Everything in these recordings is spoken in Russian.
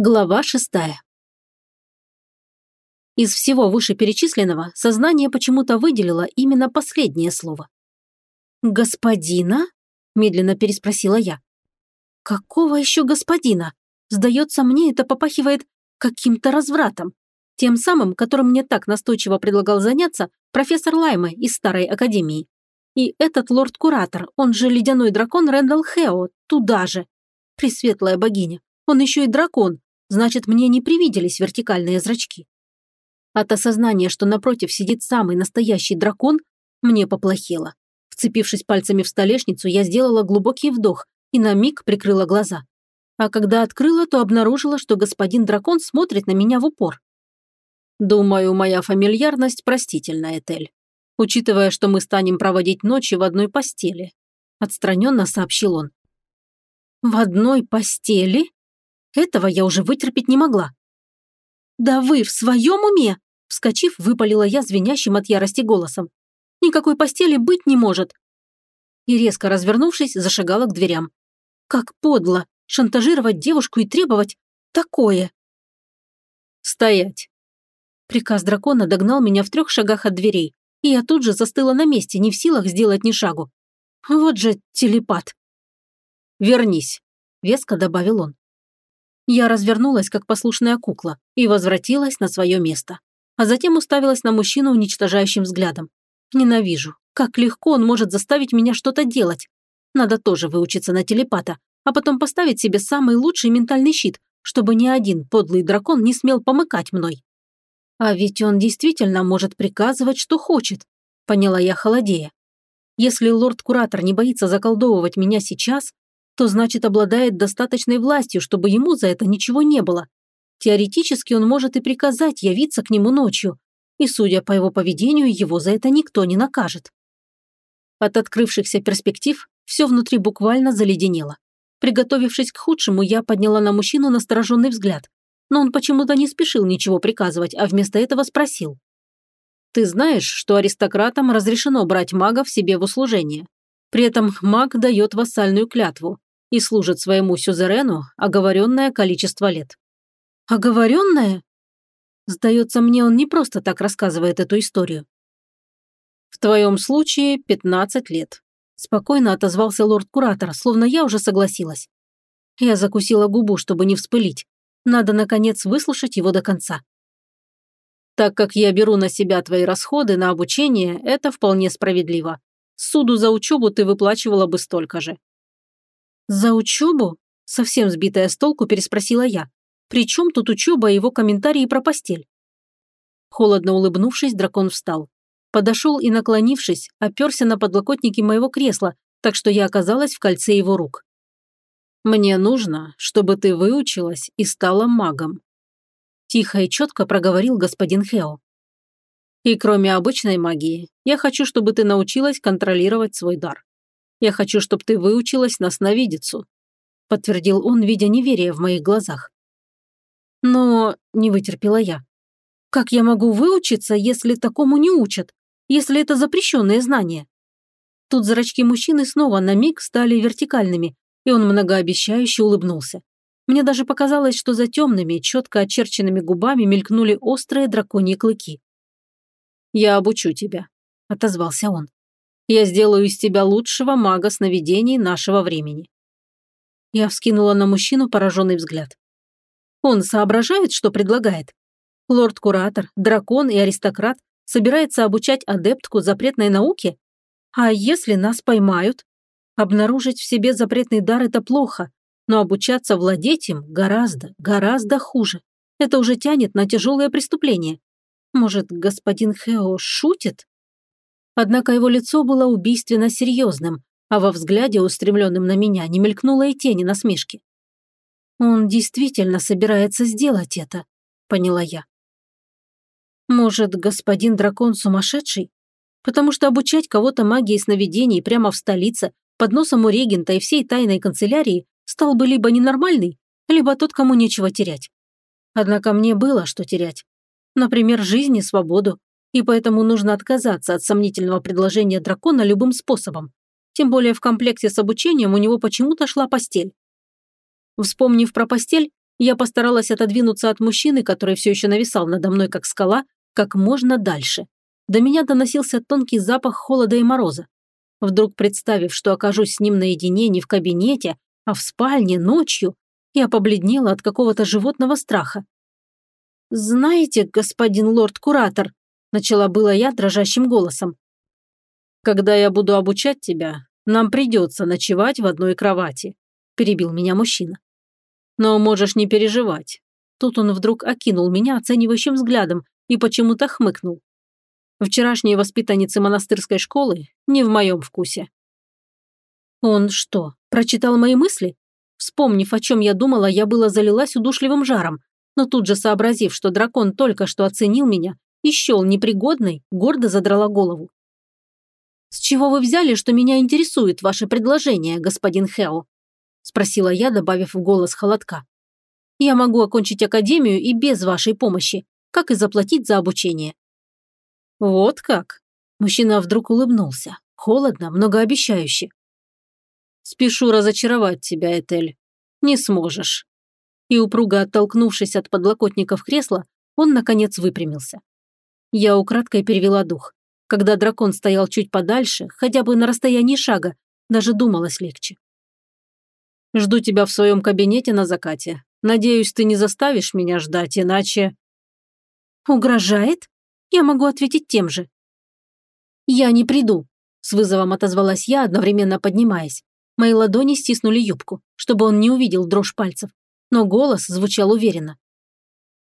Глава шестая. Из всего вышеперечисленного сознание почему-то выделило именно последнее слово. «Господина?» – медленно переспросила я. «Какого еще господина? Сдается мне, это попахивает каким-то развратом. Тем самым, которым мне так настойчиво предлагал заняться профессор Лайме из Старой Академии. И этот лорд-куратор, он же ледяной дракон Рэндалл Хео, туда же. Пресветлая богиня, он еще и дракон, Значит, мне не привиделись вертикальные зрачки. От осознания, что напротив сидит самый настоящий дракон, мне поплохело. Вцепившись пальцами в столешницу, я сделала глубокий вдох и на миг прикрыла глаза. А когда открыла, то обнаружила, что господин дракон смотрит на меня в упор. «Думаю, моя фамильярность простительна, Этель, учитывая, что мы станем проводить ночи в одной постели», отстраненно сообщил он. «В одной постели?» Этого я уже вытерпеть не могла. «Да вы в своем уме?» Вскочив, выпалила я звенящим от ярости голосом. «Никакой постели быть не может!» И резко развернувшись, зашагала к дверям. «Как подло! Шантажировать девушку и требовать такое!» «Стоять!» Приказ дракона догнал меня в трех шагах от дверей, и я тут же застыла на месте, не в силах сделать ни шагу. Вот же телепат. «Вернись», — веско добавил он. Я развернулась, как послушная кукла, и возвратилась на свое место. А затем уставилась на мужчину уничтожающим взглядом. Ненавижу. Как легко он может заставить меня что-то делать. Надо тоже выучиться на телепата, а потом поставить себе самый лучший ментальный щит, чтобы ни один подлый дракон не смел помыкать мной. А ведь он действительно может приказывать, что хочет, поняла я холодея. Если лорд-куратор не боится заколдовывать меня сейчас, то значит обладает достаточной властью, чтобы ему за это ничего не было. Теоретически он может и приказать явиться к нему ночью, и, судя по его поведению, его за это никто не накажет. От открывшихся перспектив все внутри буквально заледенело. Приготовившись к худшему, я подняла на мужчину настороженный взгляд, но он почему-то не спешил ничего приказывать, а вместо этого спросил. «Ты знаешь, что аристократам разрешено брать магов себе в услужение? При этом маг дает вассальную клятву и служит своему сюзерену оговоренное количество лет. Оговоренное? Сдается мне, он не просто так рассказывает эту историю. В твоем случае 15 лет. Спокойно отозвался лорд-куратор, словно я уже согласилась. Я закусила губу, чтобы не вспылить. Надо, наконец, выслушать его до конца. Так как я беру на себя твои расходы на обучение, это вполне справедливо. Суду за учебу ты выплачивала бы столько же. «За учебу?» – совсем сбитая с толку переспросила я. «При чем тут учеба и его комментарии про постель?» Холодно улыбнувшись, дракон встал. Подошел и, наклонившись, оперся на подлокотники моего кресла, так что я оказалась в кольце его рук. «Мне нужно, чтобы ты выучилась и стала магом», тихо и четко проговорил господин Хео. «И кроме обычной магии, я хочу, чтобы ты научилась контролировать свой дар. Я хочу, чтобы ты выучилась на сновидицу», – подтвердил он, видя неверие в моих глазах. «Но...» – не вытерпела я. «Как я могу выучиться, если такому не учат? Если это запрещенное знание?» Тут зрачки мужчины снова на миг стали вертикальными, и он многообещающе улыбнулся. Мне даже показалось, что за темными, четко очерченными губами мелькнули острые драконьи клыки. «Я обучу тебя», – отозвался он. Я сделаю из тебя лучшего мага сновидений нашего времени». Я вскинула на мужчину пораженный взгляд. Он соображает, что предлагает. Лорд-куратор, дракон и аристократ собирается обучать адептку запретной науке? А если нас поймают? Обнаружить в себе запретный дар – это плохо, но обучаться владеть им гораздо, гораздо хуже. Это уже тянет на тяжелое преступление. Может, господин Хео шутит? Однако его лицо было убийственно серьезным, а во взгляде, устремленном на меня, не мелькнуло и тени насмешки. «Он действительно собирается сделать это», — поняла я. «Может, господин дракон сумасшедший? Потому что обучать кого-то магии сновидений прямо в столице, под носом у регента и всей тайной канцелярии, стал бы либо ненормальный, либо тот, кому нечего терять. Однако мне было что терять. Например, жизнь и свободу, и поэтому нужно отказаться от сомнительного предложения дракона любым способом. Тем более в комплекте с обучением у него почему-то шла постель. Вспомнив про постель, Я постаралась отодвинуться от мужчины, который все еще нависал надо мной как скала, как можно дальше. До меня доносился тонкий запах холода и мороза. Вдруг представив, что окажусь с ним наедине не в кабинете, а в спальне ночью, я побледнела от какого-то животного страха. «Знаете, господин лорд-куратор», – начала было я дрожащим голосом. «Когда я буду обучать тебя, нам придется ночевать в одной кровати», – перебил меня мужчина. «Но можешь не переживать». Тут он вдруг окинул меня оценивающим взглядом и почему-то хмыкнул. Вчерашние воспитанницы монастырской школы не в моем вкусе. Он что, прочитал мои мысли? Вспомнив, о чем я думала, я было залилась удушливым жаром, но тут же сообразив, что дракон только что оценил меня и щел непригодной, гордо задрала голову. «С чего вы взяли, что меня интересует ваше предложение, господин Хео?» – спросила я, добавив в голос холодка. «Я могу окончить академию и без вашей помощи, как и заплатить за обучение. «Вот как?» Мужчина вдруг улыбнулся. Холодно, многообещающе. «Спешу разочаровать тебя, Этель. Не сможешь». И упруго оттолкнувшись от подлокотников кресла, он, наконец, выпрямился. Я украдкой перевела дух. Когда дракон стоял чуть подальше, хотя бы на расстоянии шага, даже думалось легче. «Жду тебя в своем кабинете на закате. Надеюсь, ты не заставишь меня ждать, иначе...» «Угрожает?» я могу ответить тем же. «Я не приду», – с вызовом отозвалась я, одновременно поднимаясь. Мои ладони стиснули юбку, чтобы он не увидел дрожь пальцев, но голос звучал уверенно.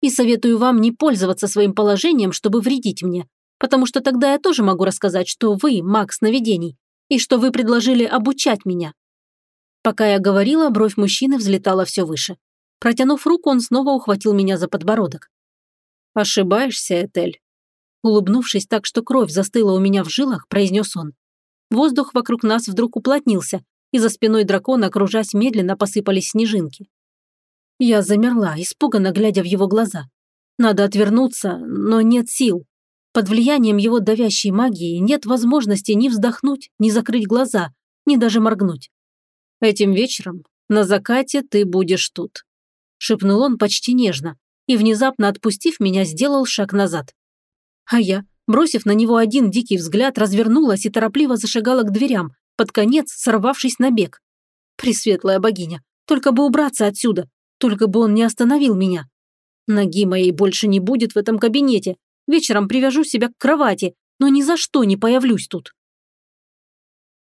«И советую вам не пользоваться своим положением, чтобы вредить мне, потому что тогда я тоже могу рассказать, что вы маг сновидений, и что вы предложили обучать меня». Пока я говорила, бровь мужчины взлетала все выше. Протянув руку, он снова ухватил меня за подбородок. «Ошибаешься, Этель. Улыбнувшись так, что кровь застыла у меня в жилах, произнес он. Воздух вокруг нас вдруг уплотнился, и за спиной дракона, окружаясь медленно, посыпались снежинки. Я замерла, испуганно глядя в его глаза. Надо отвернуться, но нет сил. Под влиянием его давящей магии нет возможности ни вздохнуть, ни закрыть глаза, ни даже моргнуть. «Этим вечером на закате ты будешь тут», – шепнул он почти нежно и, внезапно отпустив меня, сделал шаг назад. А я, бросив на него один дикий взгляд, развернулась и торопливо зашагала к дверям, под конец сорвавшись на бег. Пресветлая богиня, только бы убраться отсюда, только бы он не остановил меня. Ноги моей больше не будет в этом кабинете. Вечером привяжу себя к кровати, но ни за что не появлюсь тут.